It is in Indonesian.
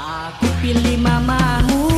Aku pilih mamamu.